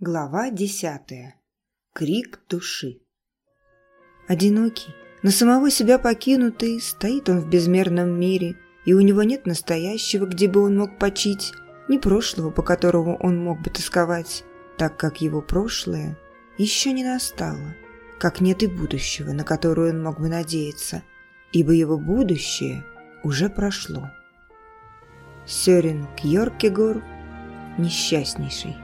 Глава десятая. Крик души. Одинокий, на самого себя покинутый, стоит он в безмерном мире, и у него нет настоящего, где бы он мог почить, ни прошлого, по которому он мог бы тосковать, так как его прошлое еще не настало, как нет и будущего, на которое он мог бы надеяться, ибо его будущее уже прошло. Сёрен Кьоркегор несчастнейший.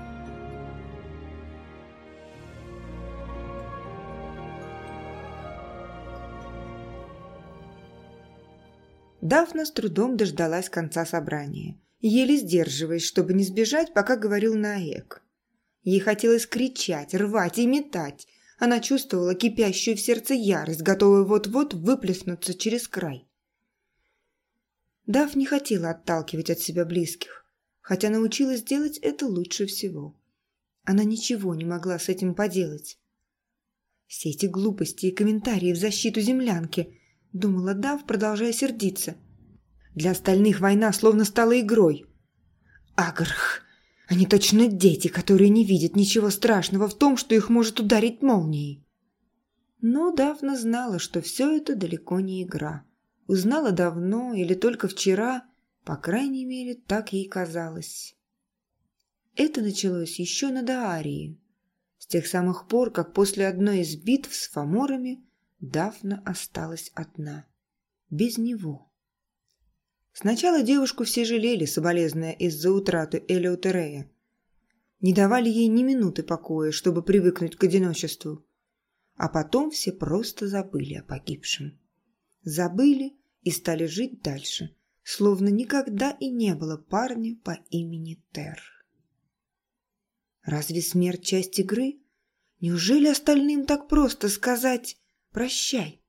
Дафна с трудом дождалась конца собрания, еле сдерживаясь, чтобы не сбежать, пока говорил Наэк. Ей хотелось кричать, рвать и метать. Она чувствовала кипящую в сердце ярость, готовую вот-вот выплеснуться через край. Даф не хотела отталкивать от себя близких, хотя научилась делать это лучше всего. Она ничего не могла с этим поделать. Все эти глупости и комментарии в защиту землянки – думала Дав, продолжая сердиться. Для остальных война словно стала игрой. Агрх! Они точно дети, которые не видят ничего страшного в том, что их может ударить молнией. Но Давна знала, что все это далеко не игра. Узнала давно или только вчера, по крайней мере, так ей казалось. Это началось еще на Даарии. С тех самых пор, как после одной из битв с фаморами Дафна осталась одна. Без него. Сначала девушку все жалели, соболезная из-за утраты Элеутерея. Не давали ей ни минуты покоя, чтобы привыкнуть к одиночеству. А потом все просто забыли о погибшем. Забыли и стали жить дальше, словно никогда и не было парня по имени Тер. Разве смерть часть игры? Неужели остальным так просто сказать Прощай.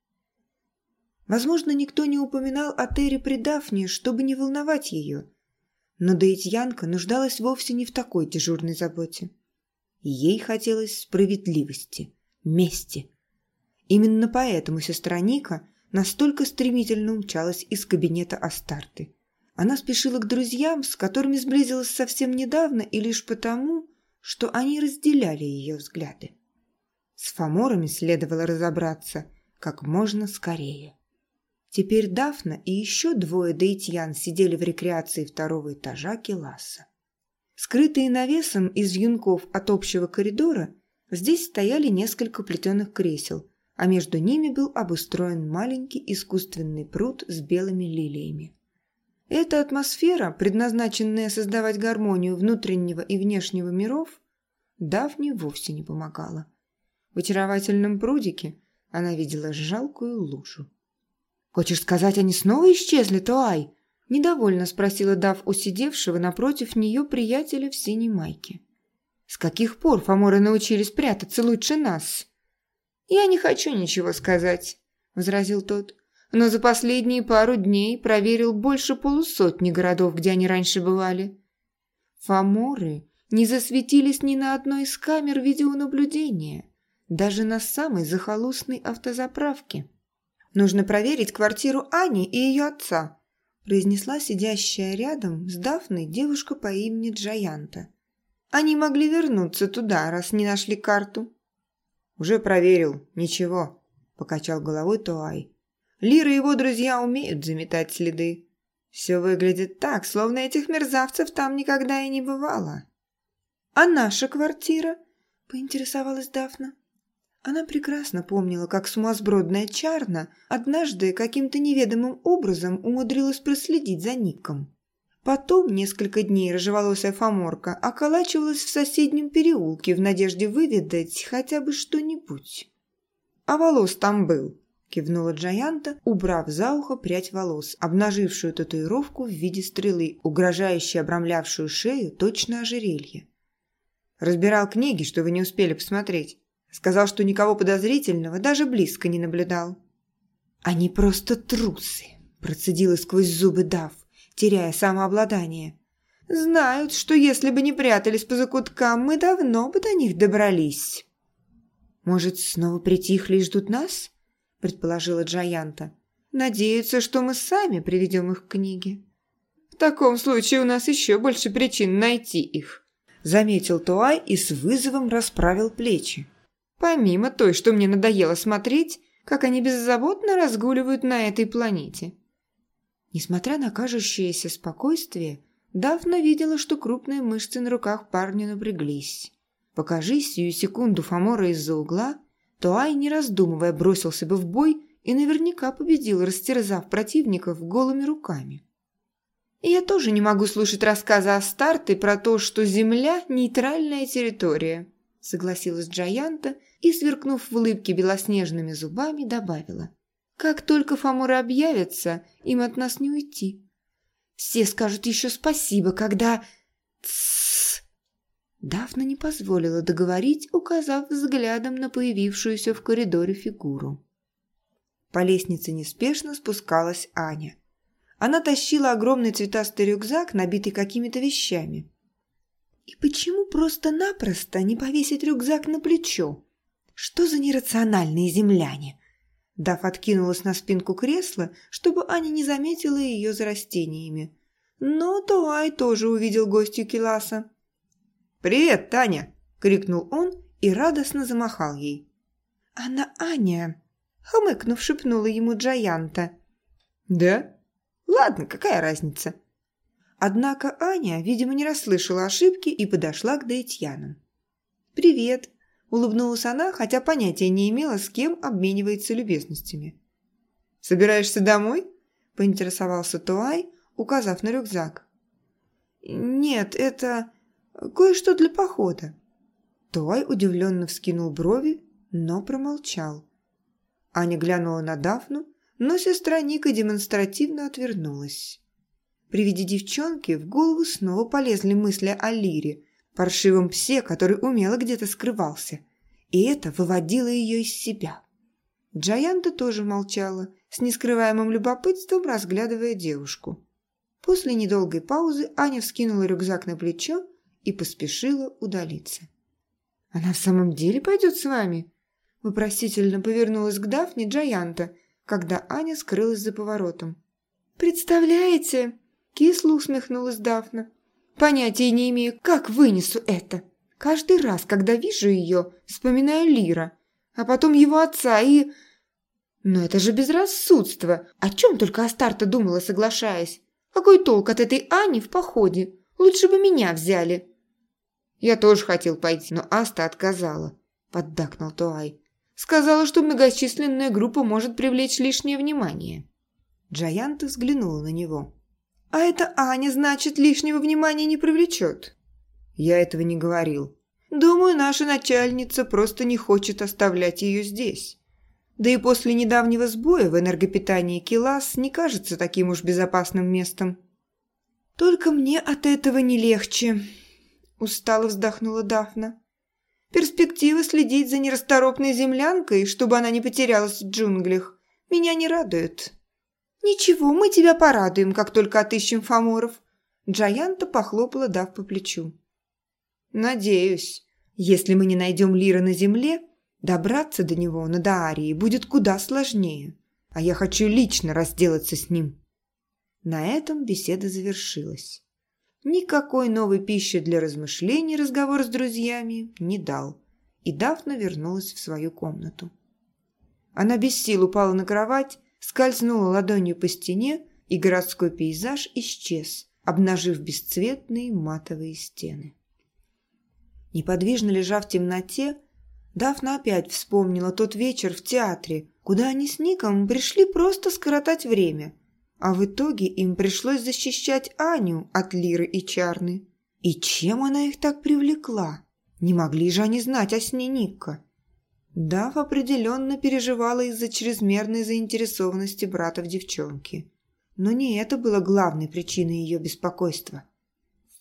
Возможно, никто не упоминал о Терри при Дафне, чтобы не волновать ее. Но Даитьянка нуждалась вовсе не в такой дежурной заботе. Ей хотелось справедливости, мести. Именно поэтому сестра Ника настолько стремительно умчалась из кабинета Астарты. Она спешила к друзьям, с которыми сблизилась совсем недавно и лишь потому, что они разделяли ее взгляды. С фаморами следовало разобраться как можно скорее. Теперь Дафна и еще двое даитьян сидели в рекреации второго этажа Келаса. Скрытые навесом из юнков от общего коридора, здесь стояли несколько плетеных кресел, а между ними был обустроен маленький искусственный пруд с белыми лилиями. Эта атмосфера, предназначенная создавать гармонию внутреннего и внешнего миров, Дафне вовсе не помогала. В очаровательном прудике она видела жалкую лужу. «Хочешь сказать, они снова исчезли, Туай?» Недовольно спросила Дав у сидевшего напротив нее приятеля в синей майке. «С каких пор фаморы научились прятаться лучше нас?» «Я не хочу ничего сказать», – возразил тот. «Но за последние пару дней проверил больше полусотни городов, где они раньше бывали. Фаморы не засветились ни на одной из камер видеонаблюдения даже на самой захолустной автозаправке. «Нужно проверить квартиру Ани и ее отца», произнесла сидящая рядом с Дафной девушка по имени Джаянта. «Они могли вернуться туда, раз не нашли карту». «Уже проверил. Ничего», – покачал головой Туай. «Лира и его друзья умеют заметать следы. Все выглядит так, словно этих мерзавцев там никогда и не бывало». «А наша квартира?» – поинтересовалась Дафна. Она прекрасно помнила, как сумасбродная Чарна однажды каким-то неведомым образом умудрилась проследить за Ником. Потом несколько дней рыжеволосая фаморка околачивалась в соседнем переулке в надежде выведать хотя бы что-нибудь. «А волос там был», – кивнула Джаянта, убрав за ухо прядь волос, обнажившую татуировку в виде стрелы, угрожающей обрамлявшую шею точно ожерелье. «Разбирал книги, что вы не успели посмотреть». Сказал, что никого подозрительного даже близко не наблюдал. «Они просто трусы», – процедила сквозь зубы Дав, теряя самообладание. «Знают, что если бы не прятались по закуткам, мы давно бы до них добрались». «Может, снова притихли и ждут нас?» – предположила Джаянта. «Надеются, что мы сами приведем их к книге». «В таком случае у нас еще больше причин найти их», – заметил Туай и с вызовом расправил плечи. Помимо той, что мне надоело смотреть, как они беззаботно разгуливают на этой планете. Несмотря на кажущееся спокойствие, Дафна видела, что крупные мышцы на руках парня напряглись. Покажись сию секунду Фомора из-за угла, то Ай, не раздумывая, бросился бы в бой и наверняка победил, растерзав противников голыми руками. И я тоже не могу слушать рассказы о Старте про то, что Земля – нейтральная территория, согласилась Джаянта и, сверкнув в улыбке белоснежными зубами, добавила. Как только Фоморы объявятся, им от нас не уйти. Все скажут еще спасибо, когда... Тссс. Дафна не позволила договорить, указав взглядом на появившуюся в коридоре фигуру. По лестнице неспешно спускалась Аня. Она тащила огромный цветастый рюкзак, набитый какими-то вещами. И почему просто-напросто не повесить рюкзак на плечо? Что за нерациональные земляне? Дав откинулась на спинку кресла, чтобы Аня не заметила ее за растениями. Но Туай тоже увидел гостью Киласа. «Привет, Таня!» – крикнул он и радостно замахал ей. «Она Аня!» – хмыкнув, шепнула ему Джаянта. «Да? Ладно, какая разница?» Однако Аня, видимо, не расслышала ошибки и подошла к Даитьянам. «Привет!» Улыбнулась она, хотя понятия не имела, с кем обменивается любезностями. «Собираешься домой?» – поинтересовался Туай, указав на рюкзак. «Нет, это кое-что для похода». Туай удивленно вскинул брови, но промолчал. Аня глянула на Дафну, но сестра Ника демонстративно отвернулась. При виде девчонки в голову снова полезли мысли о Лире, паршивом псе, который умело где-то скрывался. И это выводило ее из себя. Джаянта тоже молчала, с нескрываемым любопытством разглядывая девушку. После недолгой паузы Аня вскинула рюкзак на плечо и поспешила удалиться. «Она в самом деле пойдет с вами?» Вопросительно повернулась к Дафне Джаянта, когда Аня скрылась за поворотом. «Представляете?» – кисло усмехнулась Дафна. Понятия не имею, как вынесу это. Каждый раз, когда вижу ее, вспоминаю Лира, а потом его отца и... Но это же безрассудство. О чем только Астарта думала, соглашаясь. Какой толк от этой Ани в походе? Лучше бы меня взяли. Я тоже хотел пойти, но Аста отказала, поддакнул Туай. Сказала, что многочисленная группа может привлечь лишнее внимание. Джаянта взглянула на него. А эта Аня, значит, лишнего внимания не привлечет. Я этого не говорил. Думаю, наша начальница просто не хочет оставлять ее здесь. Да и после недавнего сбоя в энергопитании Килас не кажется таким уж безопасным местом. Только мне от этого не легче, устало вздохнула Дафна. Перспектива следить за нерасторопной землянкой, чтобы она не потерялась в джунглях, меня не радует. «Ничего, мы тебя порадуем, как только отыщем Фоморов». Джаянта похлопала Дав по плечу. «Надеюсь. Если мы не найдем Лира на земле, добраться до него на Даарии будет куда сложнее, а я хочу лично разделаться с ним». На этом беседа завершилась. Никакой новой пищи для размышлений разговор с друзьями не дал, и Дафна вернулась в свою комнату. Она без сил упала на кровать скользнула ладонью по стене, и городской пейзаж исчез, обнажив бесцветные матовые стены. Неподвижно лежа в темноте, Дафна опять вспомнила тот вечер в театре, куда они с Ником пришли просто скоротать время, а в итоге им пришлось защищать Аню от Лиры и Чарны. И чем она их так привлекла? Не могли же они знать о сне Ника. Дав определенно переживала из-за чрезмерной заинтересованности брата в девчонке. Но не это было главной причиной ее беспокойства.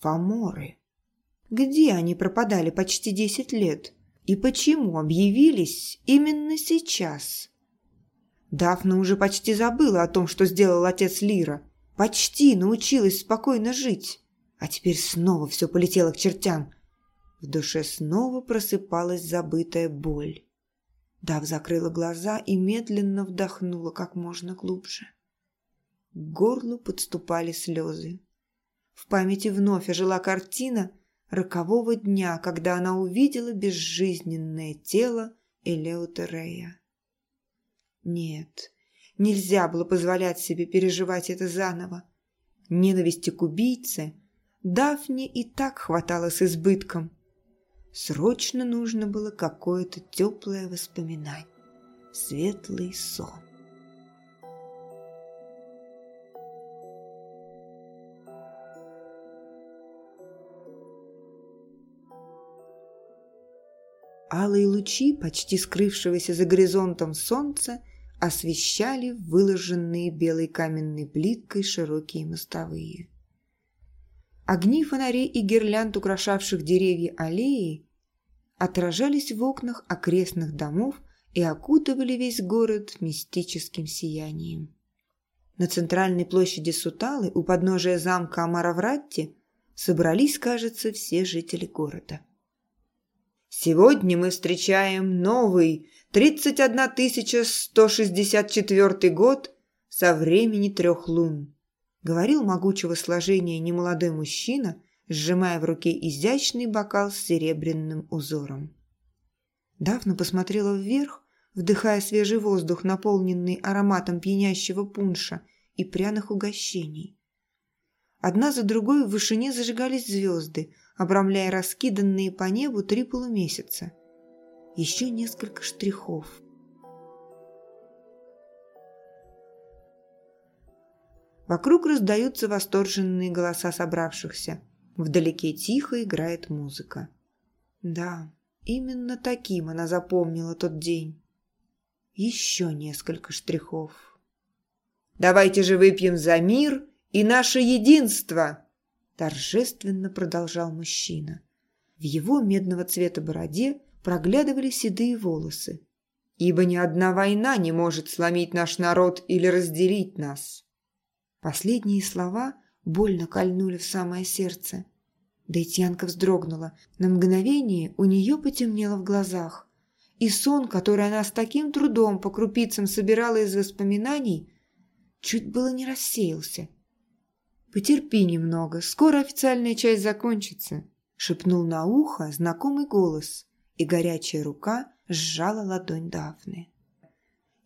Фаморы. Где они пропадали почти десять лет? И почему объявились именно сейчас? Дафна уже почти забыла о том, что сделал отец Лира. Почти научилась спокойно жить. А теперь снова все полетело к чертям. В душе снова просыпалась забытая боль. Дав закрыла глаза и медленно вдохнула как можно глубже. К горлу подступали слезы. В памяти вновь ожила картина, рокового дня, когда она увидела безжизненное тело Элеутерея. Нет, нельзя было позволять себе переживать это заново. Ненависти к убийце Дафне и так хватало с избытком. Срочно нужно было какое-то теплое воспоминание, светлый сон. Алые лучи, почти скрывшегося за горизонтом солнца, освещали выложенные белой каменной плиткой широкие мостовые. Огни фонарей и гирлянд, украшавших деревья аллеи, отражались в окнах окрестных домов и окутывали весь город мистическим сиянием. На центральной площади Суталы у подножия замка Амаравратти собрались, кажется, все жители города. Сегодня мы встречаем новый 31 164 год со времени трех лун, говорил могучего сложения немолодой мужчина, сжимая в руке изящный бокал с серебряным узором. Давно посмотрела вверх, вдыхая свежий воздух, наполненный ароматом пьянящего пунша и пряных угощений. Одна за другой в вышине зажигались звезды, обрамляя раскиданные по небу три полумесяца. Еще несколько штрихов. Вокруг раздаются восторженные голоса собравшихся. Вдалеке тихо играет музыка. Да, именно таким она запомнила тот день. Еще несколько штрихов. «Давайте же выпьем за мир и наше единство!» торжественно продолжал мужчина. В его медного цвета бороде проглядывали седые волосы. «Ибо ни одна война не может сломить наш народ или разделить нас». Последние слова больно кольнули в самое сердце. Дейтьянка вздрогнула. На мгновение у нее потемнело в глазах. И сон, который она с таким трудом по крупицам собирала из воспоминаний, чуть было не рассеялся. «Потерпи немного, скоро официальная часть закончится», — шепнул на ухо знакомый голос, и горячая рука сжала ладонь Дафны.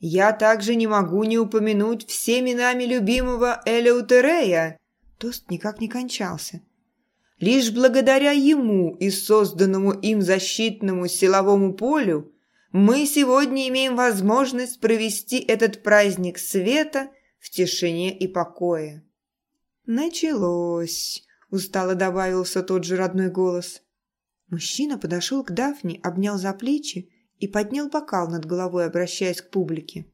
«Я также не могу не упомянуть всеми нами любимого Элеутерея!» Тост никак не кончался. «Лишь благодаря ему и созданному им защитному силовому полю мы сегодня имеем возможность провести этот праздник света в тишине и покое». «Началось!» – устало добавился тот же родной голос. Мужчина подошел к Дафне, обнял за плечи и поднял бокал над головой, обращаясь к публике.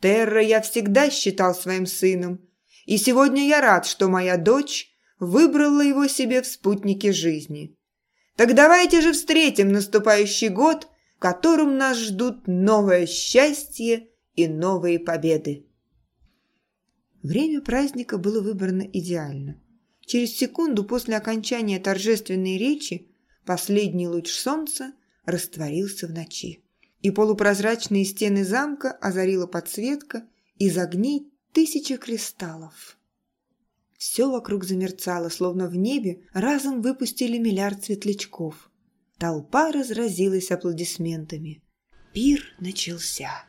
«Терра я всегда считал своим сыном, и сегодня я рад, что моя дочь выбрала его себе в спутнике жизни. Так давайте же встретим наступающий год, в котором нас ждут новое счастье и новые победы». Время праздника было выбрано идеально. Через секунду после окончания торжественной речи последний луч солнца растворился в ночи, и полупрозрачные стены замка озарила подсветка из огней тысячи кристаллов. Все вокруг замерцало, словно в небе разом выпустили миллиард светлячков. Толпа разразилась аплодисментами. Пир начался.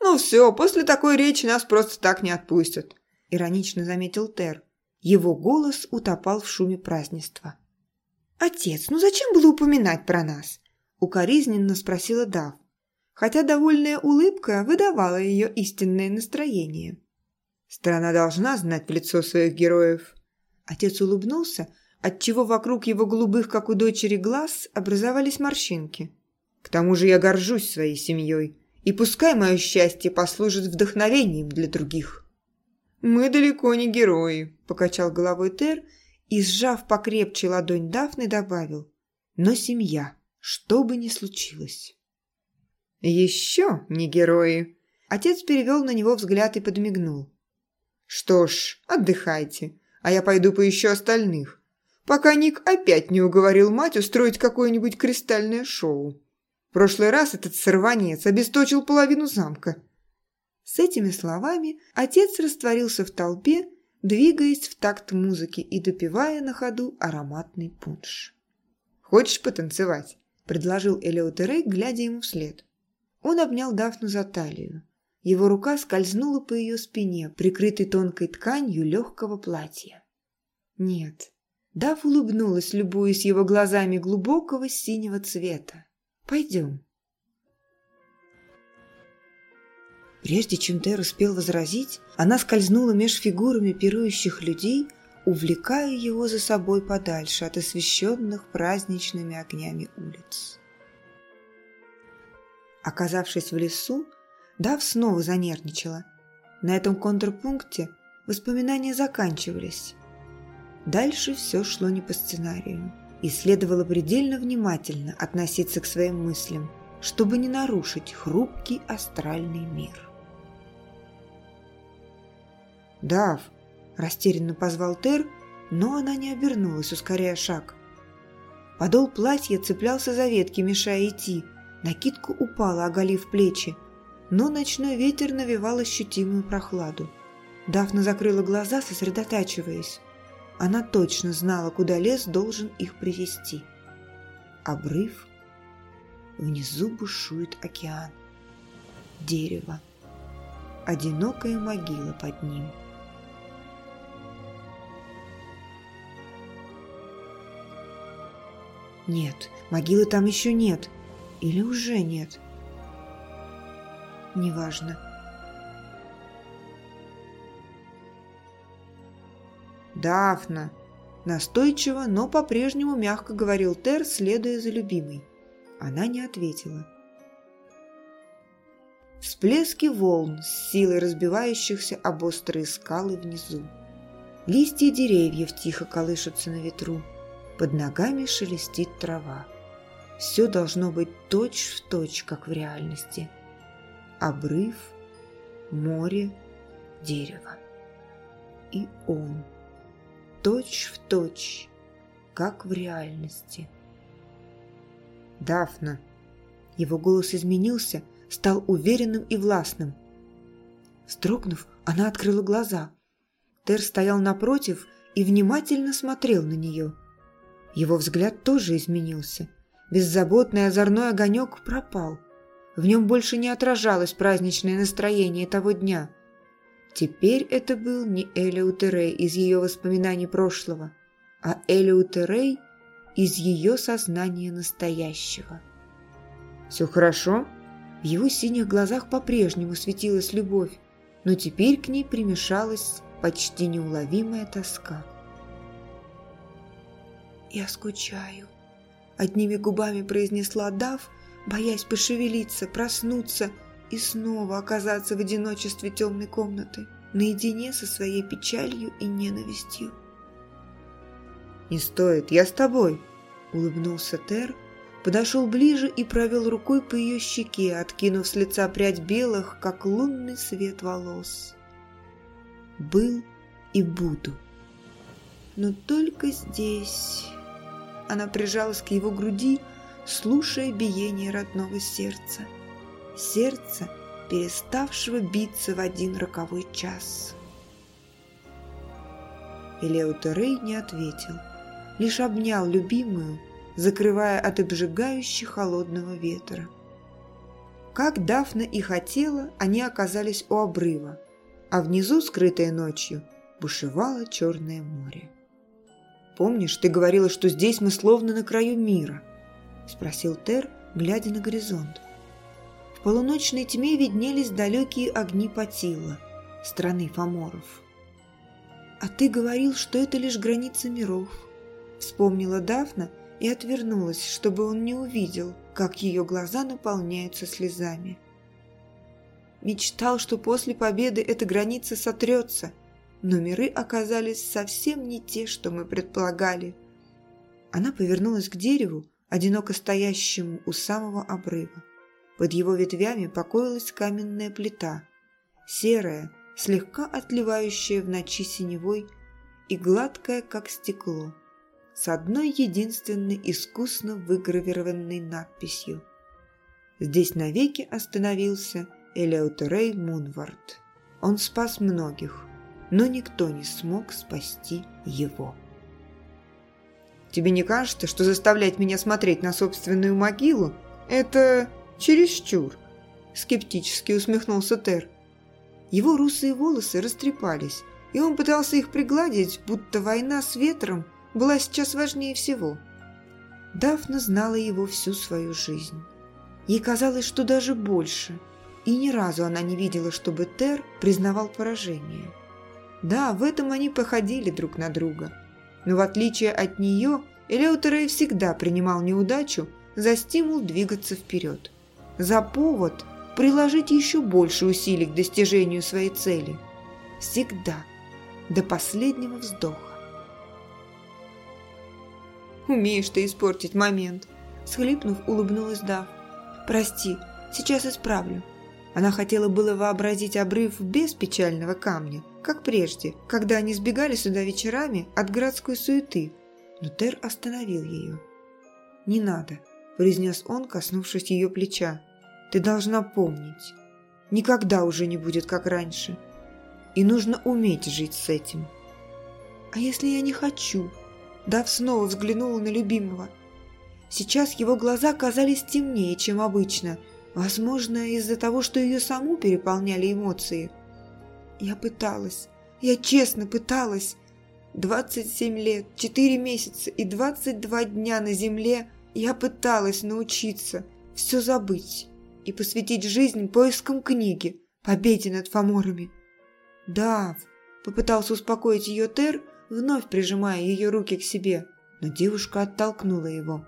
«Ну все, после такой речи нас просто так не отпустят», – иронично заметил Тер. Его голос утопал в шуме празднества. «Отец, ну зачем было упоминать про нас?» – укоризненно спросила Дав, хотя довольная улыбка выдавала ее истинное настроение. «Страна должна знать лицо своих героев». Отец улыбнулся, отчего вокруг его голубых, как у дочери, глаз образовались морщинки. «К тому же я горжусь своей семьей и пускай мое счастье послужит вдохновением для других». «Мы далеко не герои», – покачал головой Тер и, сжав покрепче ладонь Дафны, добавил. «Но семья, что бы ни случилось». «Еще не герои», – отец перевел на него взгляд и подмигнул. «Что ж, отдыхайте, а я пойду поищу остальных, пока Ник опять не уговорил мать устроить какое-нибудь кристальное шоу» прошлый раз этот сорванец обесточил половину замка». С этими словами отец растворился в толпе, двигаясь в такт музыки и допивая на ходу ароматный пунш. «Хочешь потанцевать?» – предложил Элеутерей, глядя ему вслед. Он обнял Дафну за талию. Его рука скользнула по ее спине, прикрытой тонкой тканью легкого платья. «Нет». Даф улыбнулась, любуясь его глазами глубокого синего цвета. «Пойдем». Прежде чем Тер успел возразить, она скользнула меж фигурами пирующих людей, увлекая его за собой подальше от освещенных праздничными огнями улиц. Оказавшись в лесу, Дав снова занервничала. На этом контрпункте воспоминания заканчивались. Дальше все шло не по сценарию, и следовало предельно внимательно относиться к своим мыслям, чтобы не нарушить хрупкий астральный мир. «Дав!» – растерянно позвал Тер, но она не обернулась, ускоряя шаг. Подол платья цеплялся за ветки, мешая идти. Накидка упала, оголив плечи, но ночной ветер навевал ощутимую прохладу. Дафна закрыла глаза, сосредотачиваясь. Она точно знала, куда лес должен их привести. Обрыв. Внизу бушует океан. Дерево. Одинокая могила под ним. Нет, могилы там еще нет. Или уже нет. Неважно. «Дафна!» Настойчиво, но по-прежнему мягко говорил Тер, следуя за любимой. Она не ответила. Всплески волн с силой разбивающихся об острые скалы внизу. Листья деревьев тихо колышутся на ветру. Под ногами шелестит трава. Все должно быть точь-в-точь, точь, как в реальности. Обрыв, море, дерево. И он. Точь-в-точь, точь, как в реальности. «Дафна!» Его голос изменился, стал уверенным и властным. Строгнув, она открыла глаза. Тер стоял напротив и внимательно смотрел на нее – его взгляд тоже изменился. Беззаботный озорной огонек пропал. В нем больше не отражалось праздничное настроение того дня. Теперь это был не Элеутерей из ее воспоминаний прошлого, а Элеутерей из ее сознания настоящего. «Все хорошо?» В его синих глазах по-прежнему светилась любовь, но теперь к ней примешалась почти неуловимая тоска. «Я скучаю», — одними губами произнесла Дав, боясь пошевелиться, проснуться и снова оказаться в одиночестве темной комнаты, наедине со своей печалью и ненавистью. «Не стоит, я с тобой», — улыбнулся Тер, подошел ближе и провел рукой по ее щеке, откинув с лица прядь белых, как лунный свет волос. «Был и буду, но только здесь...» Она прижалась к его груди, слушая биение родного сердца. Сердца, переставшего биться в один роковой час. Элеутерей не ответил, лишь обнял любимую, закрывая от обжигающей холодного ветра. Как Дафна и хотела, они оказались у обрыва, а внизу, скрытое ночью, бушевало Черное море. «Помнишь, ты говорила, что здесь мы словно на краю мира?» – спросил Тер, глядя на горизонт. В полуночной тьме виднелись далекие огни Патилла, страны Фоморов. «А ты говорил, что это лишь граница миров», – вспомнила Дафна и отвернулась, чтобы он не увидел, как ее глаза наполняются слезами. Мечтал, что после победы эта граница сотрется – но миры оказались совсем не те, что мы предполагали. Она повернулась к дереву, одиноко стоящему у самого обрыва. Под его ветвями покоилась каменная плита, серая, слегка отливающая в ночи синевой и гладкая, как стекло, с одной единственной искусно выгравированной надписью. Здесь навеки остановился Элеутерей Мунвард. Он спас многих, но никто не смог спасти его. «Тебе не кажется, что заставлять меня смотреть на собственную могилу – это чересчур?» – скептически усмехнулся Тер. Его русые волосы растрепались, и он пытался их пригладить, будто война с ветром была сейчас важнее всего. Дафна знала его всю свою жизнь. Ей казалось, что даже больше, и ни разу она не видела, чтобы Тер признавал поражение. Да, в этом они походили друг на друга. Но в отличие от нее, Элеутерей всегда принимал неудачу за стимул двигаться вперед. За повод приложить еще больше усилий к достижению своей цели. Всегда. До последнего вздоха. «Умеешь ты испортить момент», – схлипнув, улыбнулась Дав. «Прости, сейчас исправлю». Она хотела было вообразить обрыв без печального камня, как прежде, когда они сбегали сюда вечерами от городской суеты. Но Тер остановил ее. «Не надо», – произнес он, коснувшись ее плеча. «Ты должна помнить. Никогда уже не будет, как раньше. И нужно уметь жить с этим». «А если я не хочу?» Дав снова взглянула на любимого. Сейчас его глаза казались темнее, чем обычно. Возможно, из-за того, что ее саму переполняли эмоции – я пыталась. Я честно пыталась. 27 лет, 4 месяца и 22 дня на земле я пыталась научиться все забыть и посвятить жизнь поискам книги, победе над фаморами. «Дав», — попытался успокоить ее Тер, вновь прижимая ее руки к себе, но девушка оттолкнула его.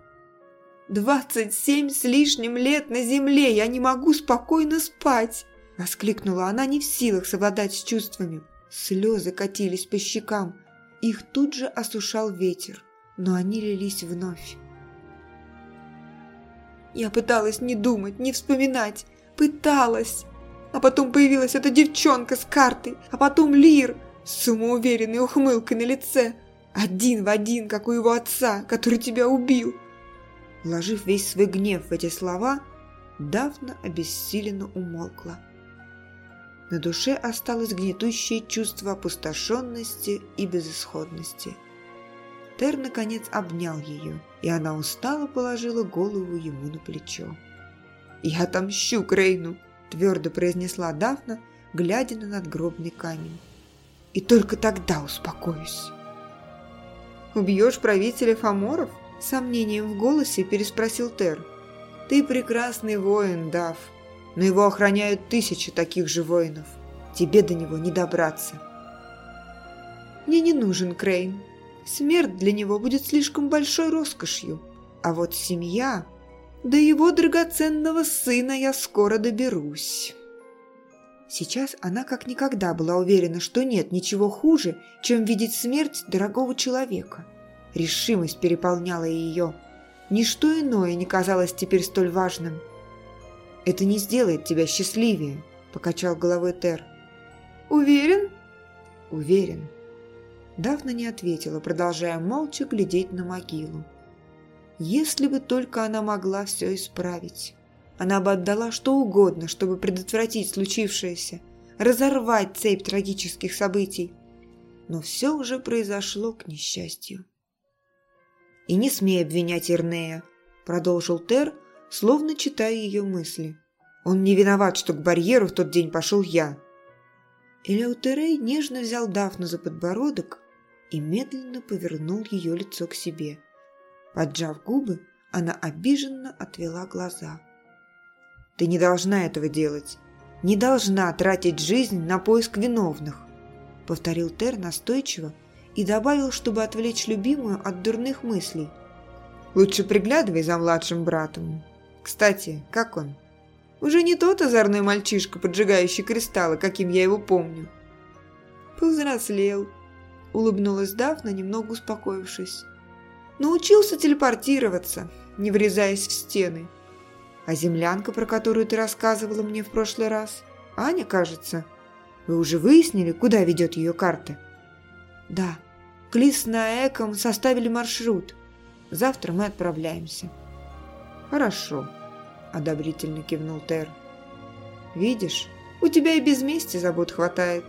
«Двадцать семь с лишним лет на земле я не могу спокойно спать!» Воскликнула она не в силах совладать с чувствами. Слезы катились по щекам. Их тут же осушал ветер, но они лились вновь. Я пыталась не думать, не вспоминать. Пыталась. А потом появилась эта девчонка с картой, а потом Лир с самоуверенной ухмылкой на лице. Один в один, как у его отца, который тебя убил. Вложив весь свой гнев в эти слова, Дафна обессиленно умолкла. На душе осталось гнетущее чувство опустошенности и безысходности. Тер, наконец, обнял ее, и она устало положила голову ему на плечо. «Я отомщу Крейну!» – твердо произнесла Дафна, глядя на надгробный камень. «И только тогда успокоюсь!» «Убьешь правителя Фоморов?» – сомнением в голосе переспросил Тер. «Ты прекрасный воин, Даф, но его охраняют тысячи таких же воинов. Тебе до него не добраться. Мне не нужен Крейн. Смерть для него будет слишком большой роскошью. А вот семья... До его драгоценного сына я скоро доберусь. Сейчас она как никогда была уверена, что нет ничего хуже, чем видеть смерть дорогого человека. Решимость переполняла ее. Ничто иное не казалось теперь столь важным. «Это не сделает тебя счастливее», – покачал головой Тер. «Уверен?» «Уверен». Дафна не ответила, продолжая молча глядеть на могилу. Если бы только она могла все исправить. Она бы отдала что угодно, чтобы предотвратить случившееся, разорвать цепь трагических событий. Но все уже произошло к несчастью. «И не смей обвинять Ирнея», – продолжил Тер, – словно читая ее мысли. «Он не виноват, что к барьеру в тот день пошел я». Элеутерей нежно взял Дафну за подбородок и медленно повернул ее лицо к себе. Поджав губы, она обиженно отвела глаза. «Ты не должна этого делать. Не должна тратить жизнь на поиск виновных», — повторил Тер настойчиво и добавил, чтобы отвлечь любимую от дурных мыслей. «Лучше приглядывай за младшим братом. Кстати, как он? Уже не тот озорной мальчишка, поджигающий кристаллы, каким я его помню. Повзрослел, улыбнулась Дафна, немного успокоившись. Научился телепортироваться, не врезаясь в стены. А землянка, про которую ты рассказывала мне в прошлый раз, Аня, кажется. Вы уже выяснили, куда ведет ее карта? Да. Клис с Наэком составили маршрут. Завтра мы отправляемся. «Хорошо», – одобрительно кивнул Тер. «Видишь, у тебя и без мести забот хватает».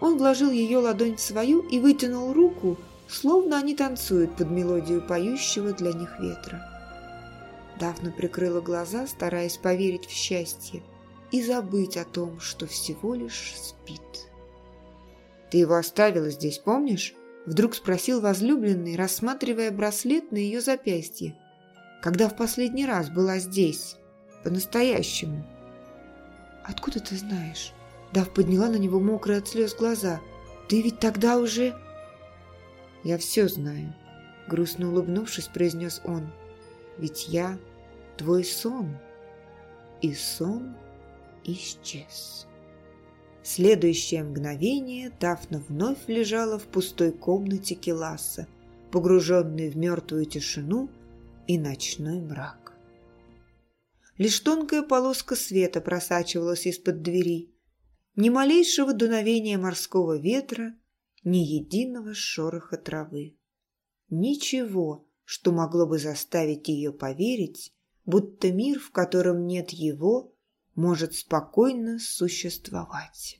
Он вложил ее ладонь в свою и вытянул руку, словно они танцуют под мелодию поющего для них ветра. Дафна прикрыла глаза, стараясь поверить в счастье и забыть о том, что всего лишь спит. «Ты его оставила здесь, помнишь?» Вдруг спросил возлюбленный, рассматривая браслет на ее запястье. «Когда в последний раз была здесь? По-настоящему?» «Откуда ты знаешь?» Дав подняла на него мокрые от слез глаза. «Ты ведь тогда уже...» «Я все знаю», — грустно улыбнувшись, произнес он. «Ведь я твой сон». И сон исчез. следующее мгновение Дафна вновь лежала в пустой комнате Келаса, погруженной в мертвую тишину и ночной мрак. Лишь тонкая полоска света просачивалась из-под двери. Ни малейшего дуновения морского ветра, ни единого шороха травы. Ничего, что могло бы заставить ее поверить, будто мир, в котором нет его, может спокойно существовать.